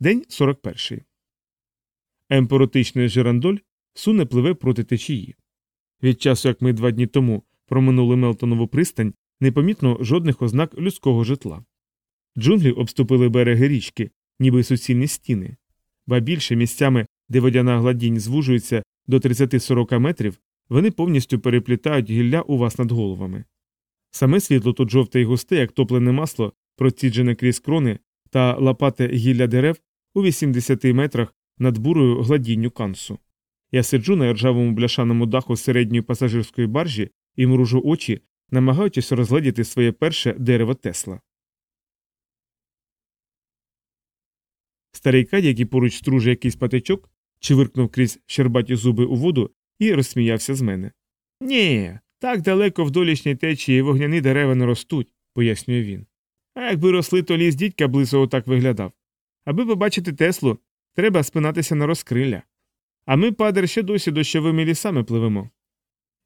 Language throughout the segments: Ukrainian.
День 41. Емпоротичний Жерандоль суне пливе проти течії. Від часу, як ми два дні тому проминули Мелтонову пристань, не помітно жодних ознак людського житла. Джунглі обступили береги річки, ніби суцільні стіни, ба більше місцями, де водяна гладінь звужується до 30-40 метрів, вони повністю переплітають гілля у вас над головами. Саме світло тут жовте і густе, як топлене масло, проціджене крізь крони та лопате гілля дерев у 80 метрах над бурою гладінню кансу. Я сиджу на ржавому бляшаному даху середньої пасажирської баржі і мружу очі, намагаючись розгледіти своє перше дерево Тесла. Старий кадь, який поруч струже якийсь патичок, чивиркнув крізь щербаті зуби у воду і розсміявся з мене. Ні, так далеко в долішній течії вогняні дерева не ростуть, пояснює він. А якби росли, то ліс дідька близько отак виглядав. Аби побачити Теслу, треба спинатися на розкрилля. А ми, падер, ще досі дощовими лісами пливемо.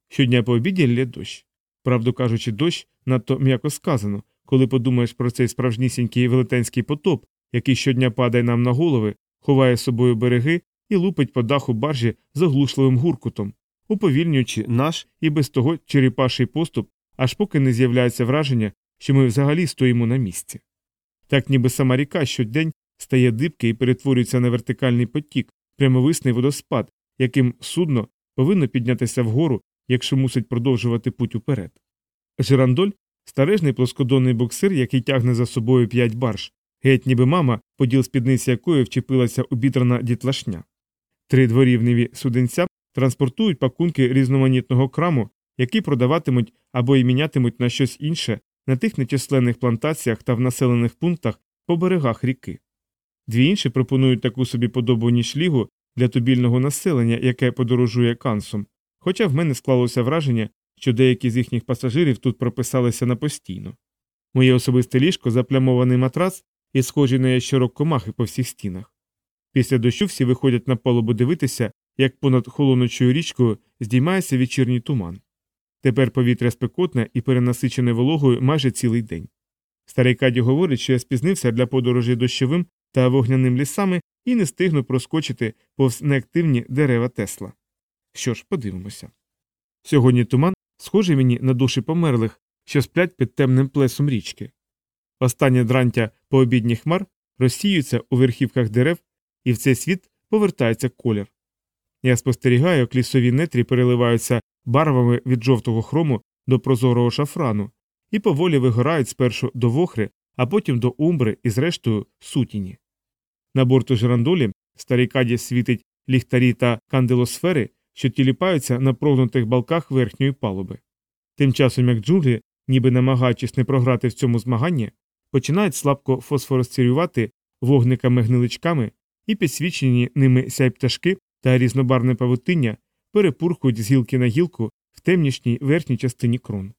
Щодня по обіді лє дощ. Правду кажучи, дощ надто м'яко сказано, коли подумаєш про цей справжнісінький велетенський потоп, який щодня падає нам на голови, ховає з собою береги і лупить по даху баржі з оглушливим гуркутом, уповільнюючи наш і без того черепаший поступ, аж поки не з'являється враження, що ми взагалі стоїмо на місці. Так ніби сама ріка щодень стає дибки і перетворюється на вертикальний потік, прямовисний водоспад, яким судно повинно піднятися вгору, якщо мусить продовжувати путь уперед. Жирандоль старежний плоскодонний боксир, який тягне за собою п'ять барж, геть ніби мама, поділ спідниці якої вчепилася обідрана дітлашня. Три дворівневі суденця транспортують пакунки різноманітного краму, які продаватимуть або й мінятимуть на щось інше на тих нечисленних плантаціях та в населених пунктах по берегах ріки. Дві інші пропонують таку собі подобу нічлігу для тубільного населення, яке подорожує кансом, хоча в мене склалося враження, що деякі з їхніх пасажирів тут прописалися на постійно. Моє особисте ліжко заплямований матрац і схожий на ящерок комахи по всіх стінах. Після дощу всі виходять на палубу дивитися, як понад холоночою річкою здіймається вечірній туман. Тепер повітря спекотне і перенасичене вологою майже цілий день. Старий Каді говорить, що я спізнився для подорожі дощовим та вогняним лісами і не стигну проскочити повз неактивні дерева Тесла. Що ж, подивимося. Сьогодні туман схожий мені на душі померлих, що сплять під темним плесом річки. Останнє дрантя пообідніх хмар розсіються у верхівках дерев, і в цей світ повертається колір. Я спостерігаю, як лісові нетрі переливаються барвами від жовтого хрому до прозорого шафрану і поволі вигорають спершу до вохри, а потім до умбри і, зрештою, сутіні. На борту Жирандолі старий каді світить ліхтарі та канделосфери, що тіліпаються на прогнутих балках верхньої палуби. Тим часом, як джунглі, ніби намагаючись не програти в цьому змаганні, починають слабко фосфоросцирювати вогниками гниличками і підсвічені ними сяй пташки та різнобарне павутиння перепурхують з гілки на гілку в темнішній верхній частині крон.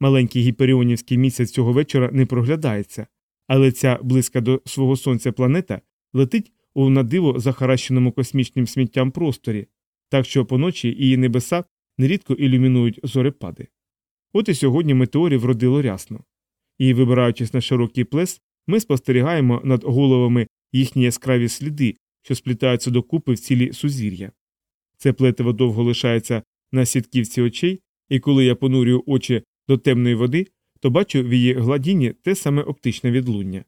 Маленький гіперіонівський місяць цього вечора не проглядається, але ця близька до свого сонця планета летить у надиво захаращеному космічним сміттям просторі, так що поночі її небеса нерідко ілюмінують зорепади. От і сьогодні метеорів родило рясно. І, вибираючись на широкий плес, ми спостерігаємо над головами їхні яскраві сліди, що сплітаються докупи в цілі сузір'я. Це плетиво довго лишається на сітківці очей, і коли я понурюю очі до темної води, то бачу в її гладіні те саме оптичне відлуння.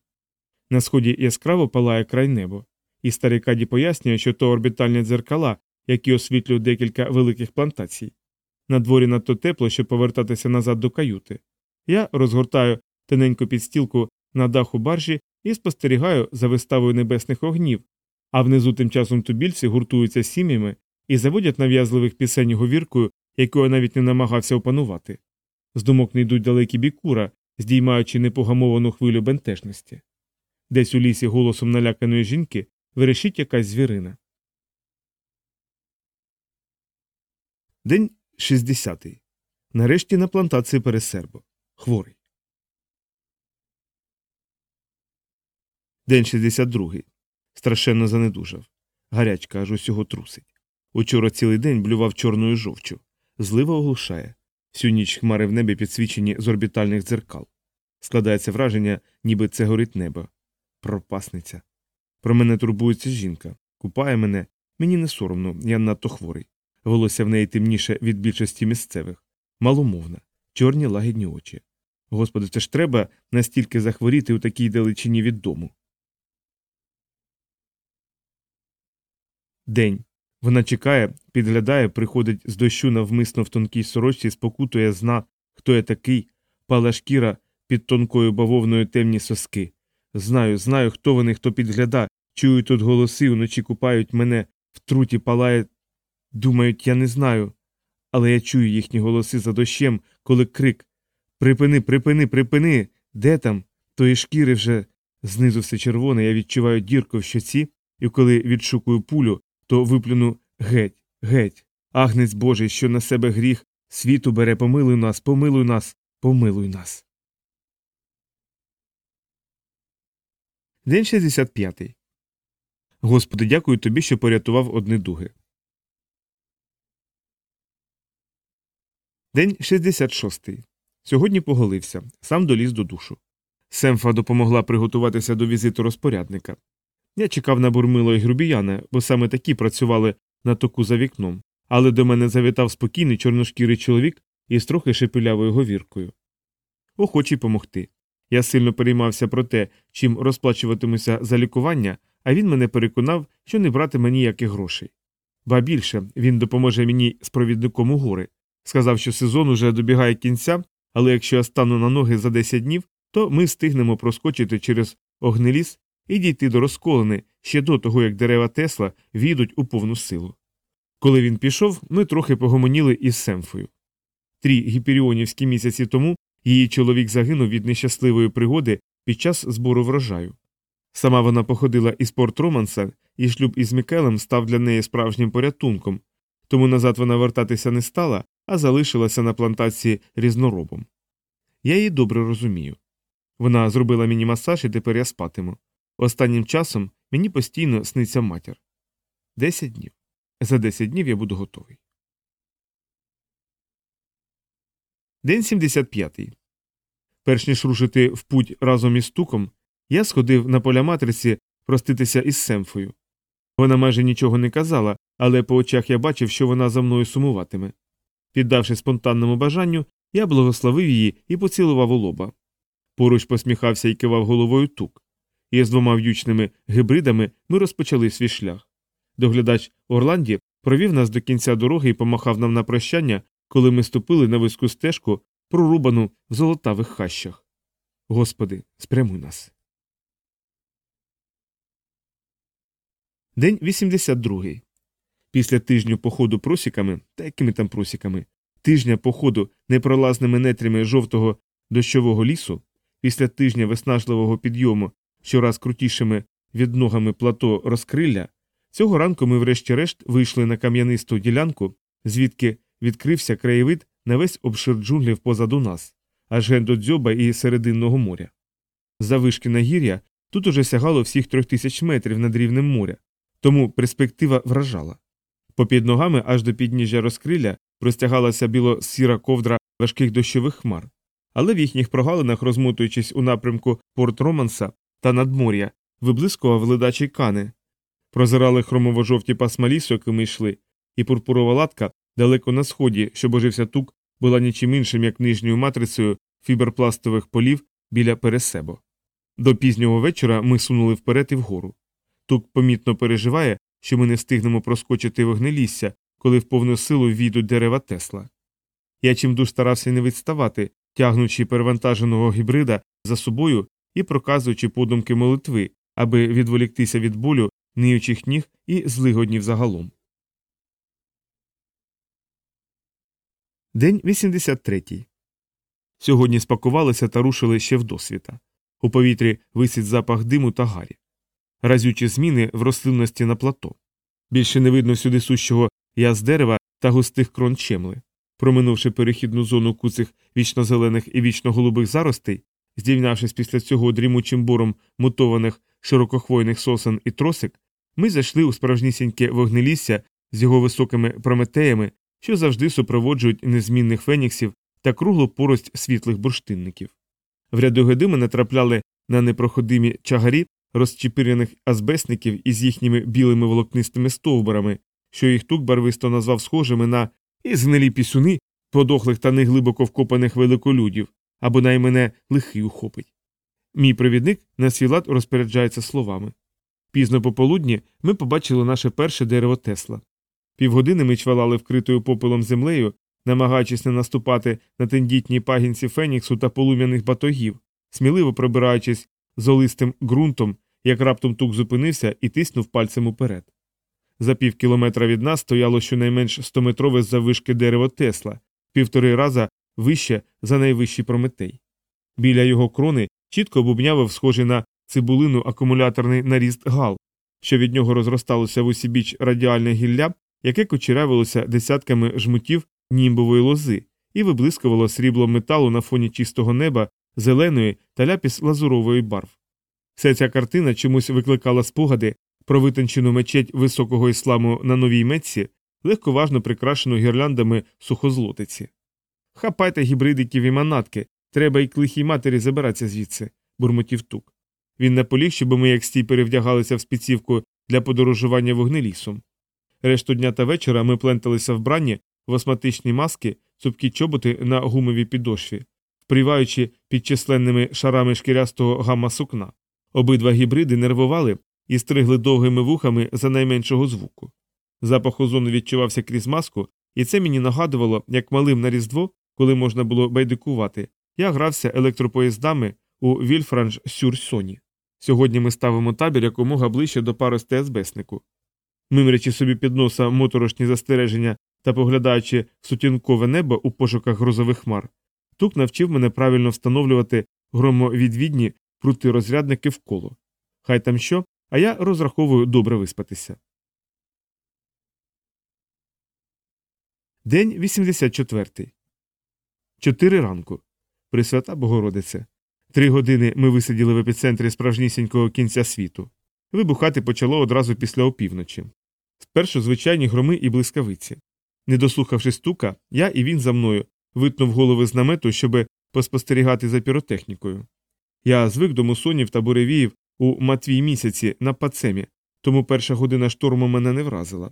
На сході яскраво палає край небо, і старий Каді пояснює, що то орбітальні дзеркала, які освітлюють декілька великих плантацій. На дворі надто тепло, щоб повертатися назад до каюти. Я розгортаю тоненьку підстілку на даху баржі і спостерігаю за виставою небесних огнів, а внизу тим часом тубільці гуртуються сім'ями і заводять нав'язливих пісень говіркою, яку я навіть не намагався опанувати. З думок не йдуть далекі бікура, здіймаючи непогамовану хвилю бентежності. Десь у лісі голосом наляканої жінки верещить якась звірина. День 60. Нарешті на плантації Пересербо. Хворий. День 62. Страшенно занедужав. Гарячка аж усього трусить. Учора цілий день блював чорною жовчу. Злива оглушає. Всю ніч хмари в небі підсвічені з орбітальних дзеркал. Складається враження, ніби це горить небо. Пропасниця. Про мене турбується жінка, купає мене, мені не соромно, я надто хворий. Волосся в неї темніше від більшості місцевих, маломовна, чорні лагідні очі. Господи, це ж треба настільки захворіти у такій далечині від дому. День. Вона чекає, підглядає, приходить з дощу навмисно в тонкій сорочці, спокутує, зна, хто я такий, пала шкіра під тонкою бавовною темні соски. Знаю, знаю, хто вони, хто підгляда, чую тут голоси, вночі купають мене, в труті палає. Думають, я не знаю. Але я чую їхні голоси за дощем, коли крик Припини, припини, припини. Де там? Тої шкіри вже знизу все червоне, я відчуваю дірку в щоці, і коли відшукую пулю, то виплюну геть, геть. Агнець Божий, що на себе гріх, світу бере, помилуй нас, помилуй нас, помилуй нас. День 65. Господи, дякую тобі, що порятував одні дуги. День 66. Сьогодні поголився, сам доліз до душу. Семфа допомогла приготуватися до візиту розпорядника. Я чекав на бурмило і грубіяна, бо саме такі працювали на току за вікном, але до мене завітав спокійний чорношкірий чоловік із трохи шепелявою говіркою. Охочий помогти. Я сильно переймався про те, чим розплачуватимуся за лікування, а він мене переконав, що не братиме ніяких грошей. Ба більше він допоможе мені з провідником у гори. Сказав, що сезон уже добігає кінця, але якщо я стану на ноги за 10 днів, то ми встигнемо проскочити через огнеліс і дійти до розколини ще до того, як дерева Тесла війдуть у повну силу. Коли він пішов, ми трохи погомоніли із Семфою. Трі гіперіонівські місяці тому її чоловік загинув від нещасливої пригоди під час збору врожаю. Сама вона походила із порт Романса, і шлюб із Мікелем став для неї справжнім порятунком, тому назад вона вертатися не стала, а залишилася на плантації різноробом. Я її добре розумію. Вона зробила мені масаж, і тепер я спатиму. Останнім часом мені постійно сниться матір. Десять днів. За десять днів я буду готовий. День 75. Перш ніж рушити в путь разом із стуком, я сходив на поля матриці проститися із Семфою. Вона майже нічого не казала, але по очах я бачив, що вона за мною сумуватиме. Піддавши спонтанному бажанню, я благословив її і поцілував у лоба. Поруч посміхався і кивав головою тук. І з двома в'ючними гибридами ми розпочали свій шлях. Доглядач Орланді провів нас до кінця дороги і помахав нам на прощання, коли ми ступили на виску стежку, прорубану в золотавих хащах. Господи, спрямуй нас. День 82. Після тижню походу просіками, та якими там просіками, тижня походу непролазними нетрями жовтого дощового лісу, після тижня виснажливого підйому щораз крутішими відногами плато розкрилля, цього ранку ми, врешті-решт, вийшли на кам'янисту ділянку, звідки відкрився краєвид на весь обшир джунглів позаду нас, аж ген до дзьоба і серединного моря. Завишки нагір'я тут уже сягало всіх трьох тисяч метрів над рівнем моря, тому перспектива вражала. Попід ногами аж до підніжжя розкрилля простягалася біло сіра ковдра важких дощових хмар, але в їхніх прогалинах, розмотуючись у напрямку Порт Романса та надмор'я, виблискував ледачий кани, прозирали хромово-жовті пасма лісу, якими йшли, і пурпурова латка далеко на сході, що божився тук, була нічим іншим, як нижньою матрицею фіберпластових полів біля пересебо. До пізнього вечора ми сунули вперед і вгору. Тук помітно переживає, що ми не встигнемо проскочити вогнелісся, коли в повну силу війдуть дерева Тесла. Я чимдуж старався не відставати, тягнучи перевантаженого гібрида за собою і проказуючи подумки молитви, аби відволіктися від болю, ниючих ніг і злигоднів загалом. День 83. Сьогодні спакувалися та рушили ще в досвіта. У повітрі висить запах диму та гарі. Разючі зміни в рослинності на плато. Більше не видно сюди сущого яз дерева та густих крон чемли. Проминувши перехідну зону куцих вічно-зелених і вічно-голубих заростей, здійнявшись після цього дрімучим буром мутованих широкохвойних сосен і тросик, ми зайшли у справжнісіньке вогнелісся з його високими прометеями, що завжди супроводжують незмінних феніксів та круглу порость світлих бурштинників. В ряду ми натрапляли на непроходимі чагарі розчіпирених азбесників із їхніми білими волокнистими стовбурами, що їх тук барвисто назвав схожими на і згнилі пісюни подохлих та неглибоко вкопаних великолюдів, або наймене лихий ухопить. Мій провідник на свій лад розпоряджається словами. Пізно пополудні ми побачили наше перше дерево Тесла. Півгодини ми чвалали вкритою попелом землею, намагаючись не наступати на тендітні пагінці Феніксу та полум'яних батогів, сміливо пробираючись золистим ґрунтом, як раптом тук зупинився і тиснув пальцем уперед. За пів кілометра від нас стояло щонайменш стометрове заввишки дерево Тесла, півтори раза вище за найвищий прометей. Біля його крони чітко бубнявив схожий на цибулину акумуляторний наріст гал, що від нього розросталося в усібіч радіальне гілля, яке кучерявилося десятками жмутів німбової лози і виблискувало сріблом металу на фоні чистого неба, зеленої та ляпіс лазурової барв. Вся ця картина чомусь викликала спогади про витончену мечеть високого ісламу на новій Мецці, легковажно прикрашену гірляндами сухозлотиці. Хапайте гібридиків і манатки, треба й к лихій матері забиратися звідси, бурмотів тук. Він наполіг, щоб ми, як стій, перевдягалися в спецівку для подорожування вогнелісом. Решту дня та вечора ми пленталися вбранні в осматичні маски, цупкі чоботи на гумовій підошві, впріваючи під численними шарами шкірястого гамма сукна. Обидва гібриди нервували і стригли довгими вухами за найменшого звуку. Запах озону відчувався крізь маску, і це мені нагадувало, як малим на різдво, коли можна було байдикувати, я грався електропоїздами у Вільфранж Сюрсоні. Сьогодні ми ставимо табір якомога ближче до парости СБСнику. Мимрячи собі під носа моторошні застереження та поглядаючи сутінкове небо у пошуках грозових хмар, тук навчив мене правильно встановлювати громовідвідні прути розрядники вколо. Хай там що, а я розраховую добре виспатися. День 84. Чотири ранку. Пресвята Богородице. Три години ми висиділи в епіцентрі справжнісінького кінця світу. Вибухати почало одразу після опівночі. Спершу звичайні громи і блискавиці. Не дослухавши стука, я і він за мною витнув голови з намету, щоби поспостерігати за піротехнікою. Я звик до мусонів та буревіїв у матвій місяці на пацемі, тому перша година шторму мене не вразила.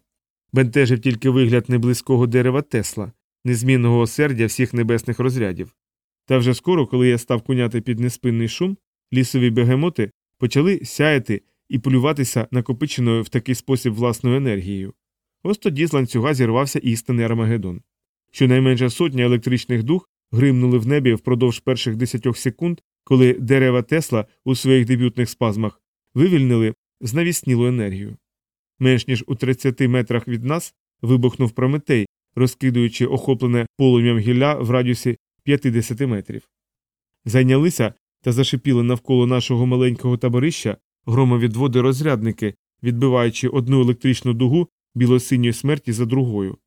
Бентежив тільки вигляд неблизького дерева Тесла, незмінного осердя всіх небесних розрядів. Та вже скоро, коли я став куняти під неспинний шум, лісові бегемоти почали сяяти і полюватися накопиченою в такий спосіб власною енергією. Ось тоді з ланцюга зірвався істинний Армагеддон. Щонайменше сотня електричних дух гримнули в небі впродовж перших десятьох секунд, коли дерева Тесла у своїх дебютних спазмах вивільнили знавіснілу енергію. Менш ніж у 30 метрах від нас вибухнув прометей, розкидуючи охоплене полум'ям гілля в радіусі 50 метрів. Зайнялися та зашипіли навколо нашого маленького таборища громовідводи розрядники, відбиваючи одну електричну дугу білосиньої смерті за другою.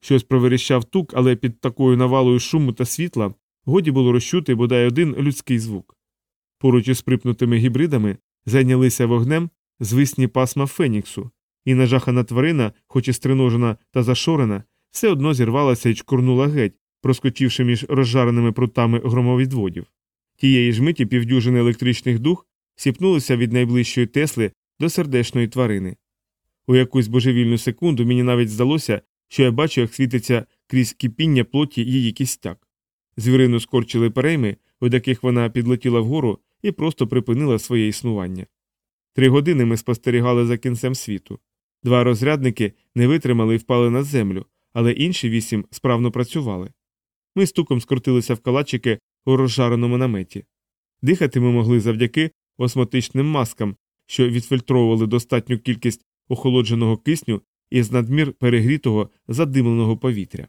Щось проверещав тук, але під такою навалою шуму та світла годі було розчути бодай один людський звук. Поруч із припнутими гібридами зайнялися вогнем звисні пасма Феніксу, і нажахана тварина, хоч і стриножена та зашорена, все одно зірвалася і чкурнула геть, проскочивши між розжареними прутами громовідводів. Тієї ж миті півдюжини електричних дух сіпнулися від найближчої Тесли до сердечної тварини. У якусь божевільну секунду мені навіть здалося, що я бачу, як світиться крізь кипіння плоті її кістяк. Звірину скорчили перейми, від яких вона підлетіла вгору і просто припинила своє існування. Три години ми спостерігали за кінцем світу. Два розрядники не витримали і впали на землю, але інші вісім справно працювали. Ми стуком скрутилися в калачики у розжареному наметі. Дихати ми могли завдяки осмотичним маскам, що відфільтровували достатню кількість охолодженого кисню із надмір перегрітого задимленого повітря.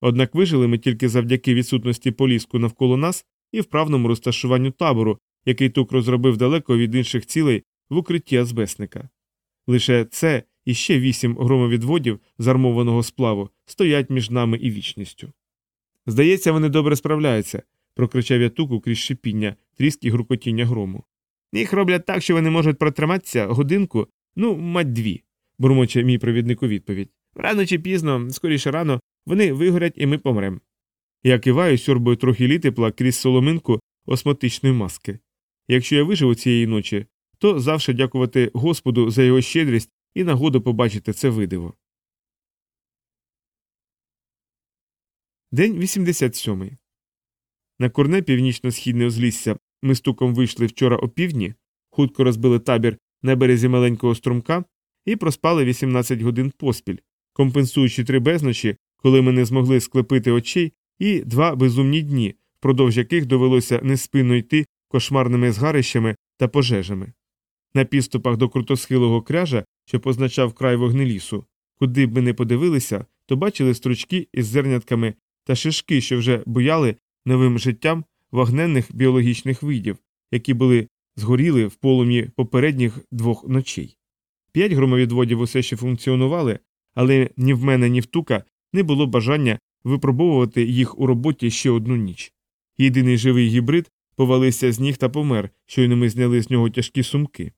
Однак вижили ми тільки завдяки відсутності поліску навколо нас і вправному розташуванню табору, який тук розробив далеко від інших цілей в укритті азбесника. Лише це і ще вісім громовідводів з армованого сплаву стоять між нами і вічністю. Здається, вони добре справляються, прокричав я туку крізь шипіння, тріск і грукотіння грому. Їх роблять так, що вони можуть протриматися годинку, ну, мать дві, бурмоче мій провідник у відповідь. Рано чи пізно, скоріше рано, вони вигорять і ми помрем. Я киваю, сьорбою трохи літепла крізь соломинку осмотичної маски. Якщо я виживу цієї ночі, то завше дякувати Господу за його щедрість і нагоду побачити це видиво. День 87. На корне північно-східне узлісся ми стуком вийшли вчора опівдні, хутко розбили табір на березі маленького струмка і проспали 18 годин поспіль, компенсуючи три безночі, коли ми не змогли склепити очей, і два безумні дні, впродовж яких довелося неспинно йти кошмарними згарищами та пожежами. На підступах до крутосхилого кряжа, що позначав край вогнелісу, куди б ми не подивилися, то бачили стручки із зернятками та шишки, що вже буяли новим життям вогненних біологічних видів, які були згоріли в полум'ї попередніх двох ночей. П'ять громовідводів усе ще функціонували, але ні в мене, ні в тука не було бажання випробовувати їх у роботі ще одну ніч. Єдиний живий гібрид повалився з ніг та помер, щойно ми зняли з нього тяжкі сумки.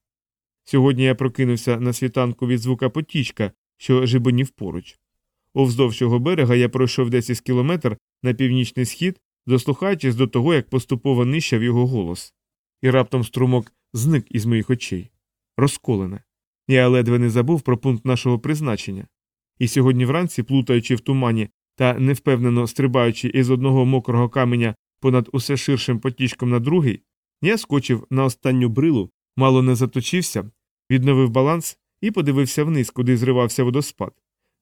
Сьогодні я прокинувся на світанку від звука потічка, що жибонів поруч. Овздовж цього берега я пройшов десь із кілометр на північний схід, дослухаючись до того, як поступово нищав його голос. І раптом струмок зник із моїх очей. Розколене. Я ледве не забув про пункт нашого призначення. І сьогодні вранці, плутаючи в тумані та невпевнено стрибаючи із одного мокрого каменя понад усе ширшим потічком на другий, я скочив на останню брилу, мало не заточився, відновив баланс і подивився вниз, куди зривався водоспад,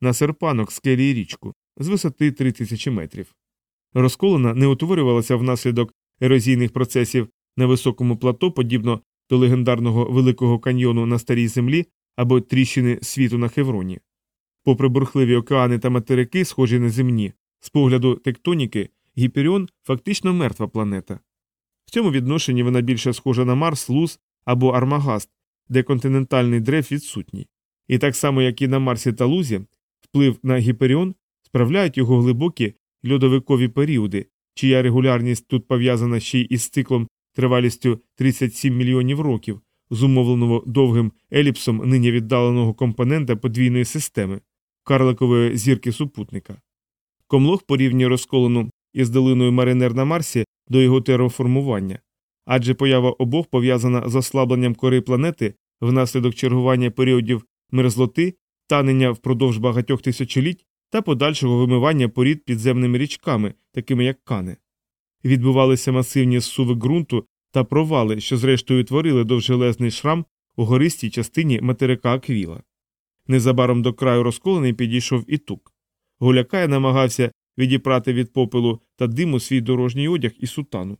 на серпанок скелі і річку з висоти 3000 метрів. Розколена не утворювалася внаслідок ерозійних процесів на високому плато, подібно до легендарного Великого каньйону на старій землі або тріщини світу на Хевроні. Попри бурхливі океани та материки, схожі на земні, з погляду тектоніки, Гіперіон фактично мертва планета. В цьому відношенні вона більше схожа на Марс, Луз або Армагаст, де континентальний древ відсутній. І так само, як і на Марсі та Лузі, вплив на Гіперіон справляють його глибокі льодовикові періоди, чия регулярність тут пов'язана ще й із циклом тривалістю 37 мільйонів років, зумовленого довгим еліпсом нині віддаленого компонента подвійної системи, карликової зірки супутника. Комлох порівнює розколену із долиною Маринер на Марсі до його терраформування, адже поява обох пов'язана з ослабленням кори планети внаслідок чергування періодів мерзлоти, танення впродовж багатьох тисячоліть та подальшого вимивання порід підземними річками, такими як кани. Відбувалися масивні зсуви ґрунту та провали, що зрештою творили довжелезний шрам у гористій частині материка Аквіла. Незабаром до краю розколений підійшов і тук. Гулякай намагався відіпрати від попелу та диму свій дорожній одяг і сутану.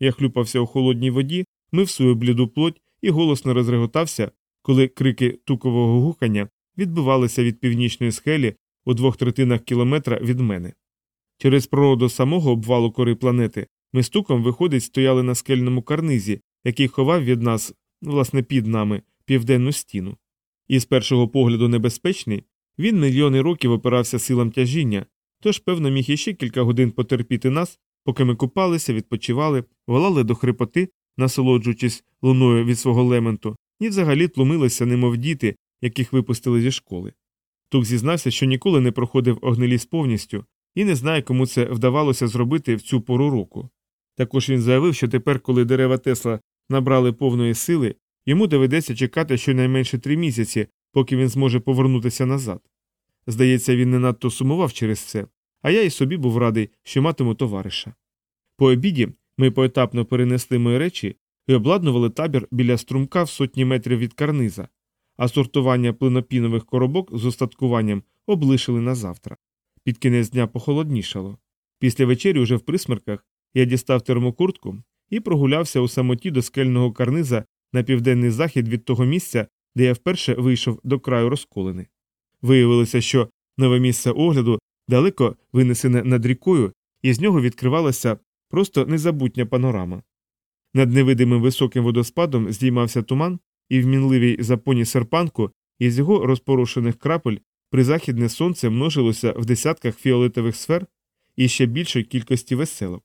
Я хлюпався у холодній воді, мив свою бліду плоть і голосно розреготався, коли крики тукового гукання відбивалися від північної схелі у двох третинах кілометра від мене. Через пророду самого обвалу кори планети ми стуком, виходить, стояли на скельному карнизі, який ховав від нас, власне, під нами, південну стіну. І з першого погляду небезпечний, він мільйони років опирався силам тяжіння, тож, певно, міг іще кілька годин потерпіти нас, поки ми купалися, відпочивали, волали до хрипоти, насолоджуючись луною від свого лементу, і взагалі тлумилися, немов діти, яких випустили зі школи. Тук зізнався, що ніколи не проходив огнеліс повністю і не знає, кому це вдавалося зробити в цю пору року. Також він заявив, що тепер, коли дерева Тесла набрали повної сили, йому доведеться чекати щонайменше три місяці, поки він зможе повернутися назад. Здається, він не надто сумував через це, а я і собі був радий, що матиму товариша. По обіді ми поетапно перенесли мої речі і обладнували табір біля струмка в сотні метрів від карниза, а сортування плинопінових коробок з остаткуванням облишили на завтра. Під кінець дня похолоднішало. Після вечері, уже в присмерках, я дістав термокуртку і прогулявся у самоті до скельного карниза на південний захід від того місця, де я вперше вийшов до краю розколини. Виявилося, що нове місце огляду далеко винесене над рікою, і з нього відкривалася просто незабутня панорама. Над невидимим високим водоспадом здіймався туман, і в мінливій запоні серпанку із його розпорошених крапель призахідне сонце множилося в десятках фіолетових сфер і ще більшої кількості веселок.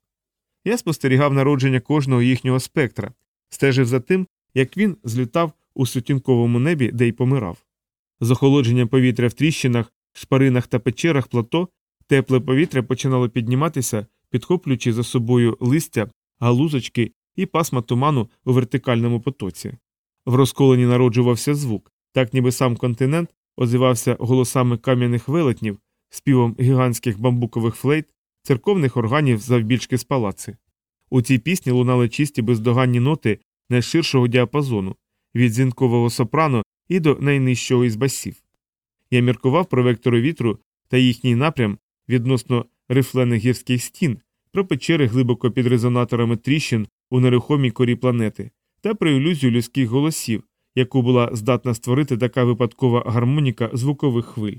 Я спостерігав народження кожного їхнього спектра, стежив за тим, як він злітав у сутінковому небі, де й помирав. З охолодженням повітря в тріщинах, шпаринах та печерах плато тепле повітря починало підніматися, підхоплюючи за собою листя, галузочки і пасма туману у вертикальному потоці. В розколині народжувався звук, так ніби сам континент озивався голосами кам'яних велетнів, співом гігантських бамбукових флейт, церковних органів завбільшки з палаци. У цій пісні лунали чисті бездоганні ноти найширшого діапазону, від дзвінкового сопрано і до найнижчого із басів. Я міркував про вектори вітру та їхній напрям відносно рифлених гірських стін, про печери глибоко під резонаторами тріщин у нерухомій корі планети та про ілюзію людських голосів, яку була здатна створити така випадкова гармоніка звукових хвиль.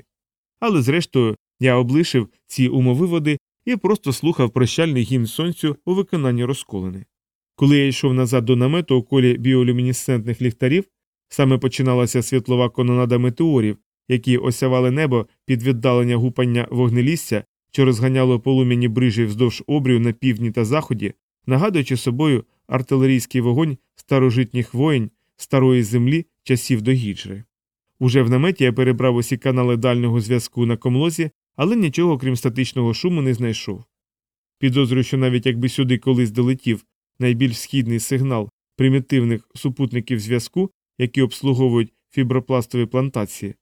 Але зрештою я облишив ці умовиводи і просто слухав прощальний гімн сонцю у виконанні розколини. Коли я йшов назад до намету у колі біолюмінесцентних ліхтарів, саме починалася світлова кононада метеорів, які осявали небо під віддалення гупання вогнелісся, що розганяло полум'яні брижі вздовж обрію на півдні та заході, нагадуючи собою артилерійський вогонь старожитніх воїн старої землі часів до гіджри. Уже в наметі я перебрав усі канали дальнього зв'язку на комлозі, але нічого крім статичного шуму не знайшов. Підозрюю, що навіть якби сюди колись долетів найбільш східний сигнал примітивних супутників зв'язку, які обслуговують фібропластові плантації.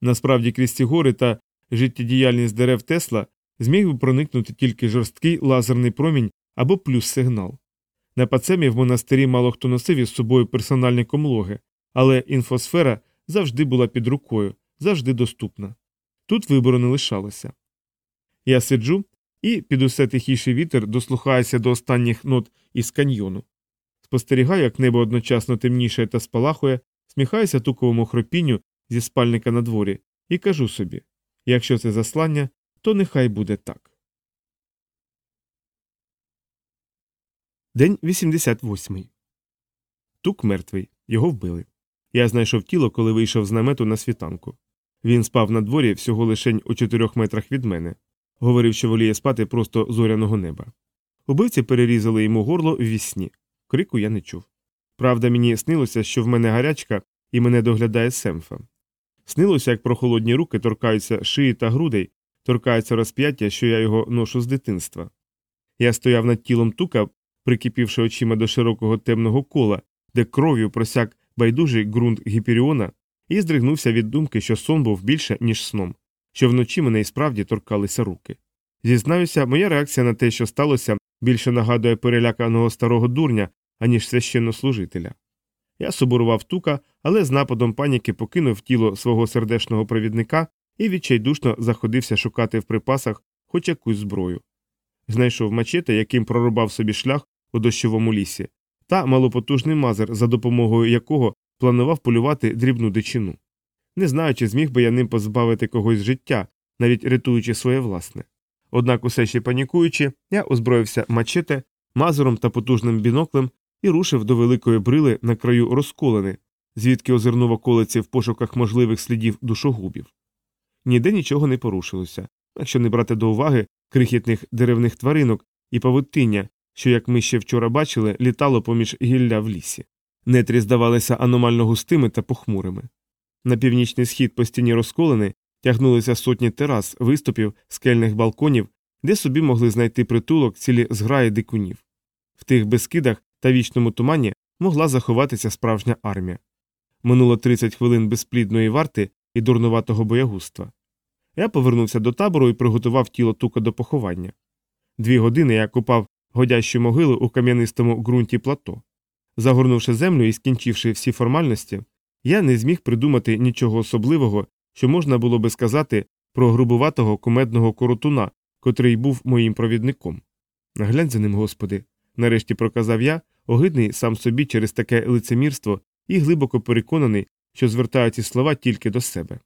Насправді крізь ці гори та життєдіяльність дерев Тесла зміг би проникнути тільки жорсткий лазерний промінь або плюс сигнал. На пацемі в монастирі мало хто носив із собою персональні комлоги, але інфосфера завжди була під рукою, завжди доступна. Тут вибору не лишалося. Я сиджу і під усе тихіший вітер дослухаюся до останніх нот із каньйону. Спостерігаю, як небо одночасно темніше та спалахує, сміхаюся туковому хропінню зі спальника на дворі і кажу собі якщо це заслання, то нехай буде так. День 88. Тук мертвий. Його вбили. Я знайшов тіло, коли вийшов з намету на світанку. Він спав на дворі всього лишень у чотирьох метрах від мене. Говорив, що воліє спати просто зоряного неба. Убивці перерізали йому горло в вісні. Крику я не чув. Правда, мені снилося, що в мене гарячка і мене доглядає семфа. Снилося, як прохолодні руки торкаються шиї та грудей, торкаються розп'яття, що я його ношу з дитинства. Я стояв над тілом тука, прикипівши очима до широкого темного кола, де кров'ю просяк байдужий ґрунт гіперіона, і здригнувся від думки, що сон був більше, ніж сном, що вночі мене і справді торкалися руки. Зізнаюся, моя реакція на те, що сталося, більше нагадує переляканого старого дурня, аніж священнослужителя. Я соборував тука, але з нападом паніки покинув тіло свого сердешного провідника і відчайдушно заходився шукати в припасах хоч якусь зброю. Знайшов мачете, яким прорубав собі шлях у дощовому лісі, та малопотужний мазер, за допомогою якого планував полювати дрібну дичину. Не знаю, чи зміг би я ним позбавити когось життя, навіть рятуючи своє власне. Однак, усе ще панікуючи, я озброївся мачете, мазером та потужним біноклем і рушив до великої брили на краю розколини, звідки озирнув околиці в пошуках можливих слідів душогубів. Ніде нічого не порушилося, якщо не брати до уваги крихітних деревних тваринок і павутиння, що, як ми ще вчора бачили, літало поміж гілля в лісі. Нетрі здавалися аномально густими та похмурими. На північний схід по стіні розколини тягнулися сотні терас, виступів, скельних балконів, де собі могли знайти притулок цілі зграї дикунів. В тих безкидах та вічному тумані могла заховатися справжня армія. Минуло 30 хвилин безплідної варти і дурнуватого боягузтва. Я повернувся до табору і приготував тіло тука до поховання. Дві години я купав годящу могилу у кам'янистому ґрунті плато. Загорнувши землю і скінчивши всі формальності, я не зміг придумати нічого особливого, що можна було би сказати про грубуватого кумедного коротуна, котрий був моїм провідником. Наглянь за ним, господи, нарешті проказав я, огидний сам собі через таке лицемірство і глибоко переконаний, що звертаю ці слова тільки до себе.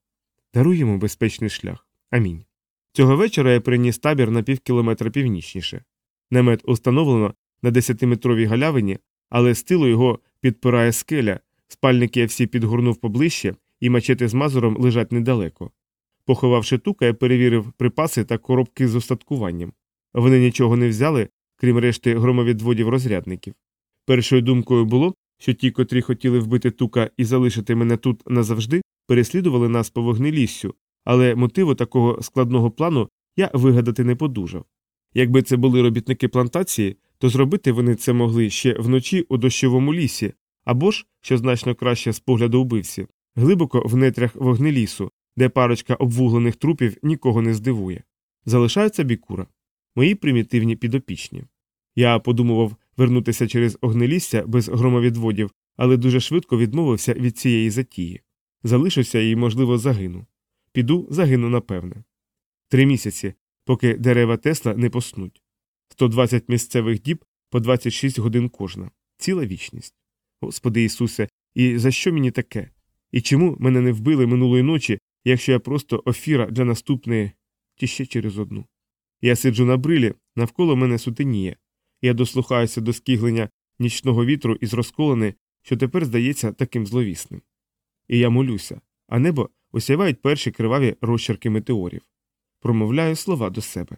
Даруй йому безпечний шлях. Амінь. Цього вечора я приніс табір на півкілометра північніше. Намет установлено на десятиметровій галявині, але з тилу його підпирає скеля, спальники я всі підгорнув поближче, і мачети з мазуром лежать недалеко. Поховавши тука, я перевірив припаси та коробки з остаткуванням. Вони нічого не взяли, крім решти громовідводів розрядників. Першою думкою було, що ті, котрі хотіли вбити тука і залишити мене тут назавжди, переслідували нас по вогнеліссю, але мотиву такого складного плану я вигадати не подужав. Якби це були робітники плантації, то зробити вони це могли ще вночі у дощовому лісі, Або ж, що значно краще з погляду вбивці, глибоко в нетрях вогнелісу, де парочка обвуглених трупів нікого не здивує. Залишаються бікура, мої примітивні підопічні. Я подумував вернутися через огнелісся без громовідводів, але дуже швидко відмовився від цієї затії. Залишуся і, можливо, загину. Піду, загину напевне. Три місяці, поки дерева Тесла не поснуть. 120 місцевих діб по 26 годин кожна. Ціла вічність. Господи Ісусе, і за що мені таке? І чому мене не вбили минулої ночі, якщо я просто офіра для наступної чи ще через одну? Я сиджу на брилі, навколо мене сутеніє. Я дослухаюся до скіглення нічного вітру із розколени, що тепер здається таким зловісним. І я молюся, а небо осявають перші криваві розчерки метеорів. Промовляю слова до себе.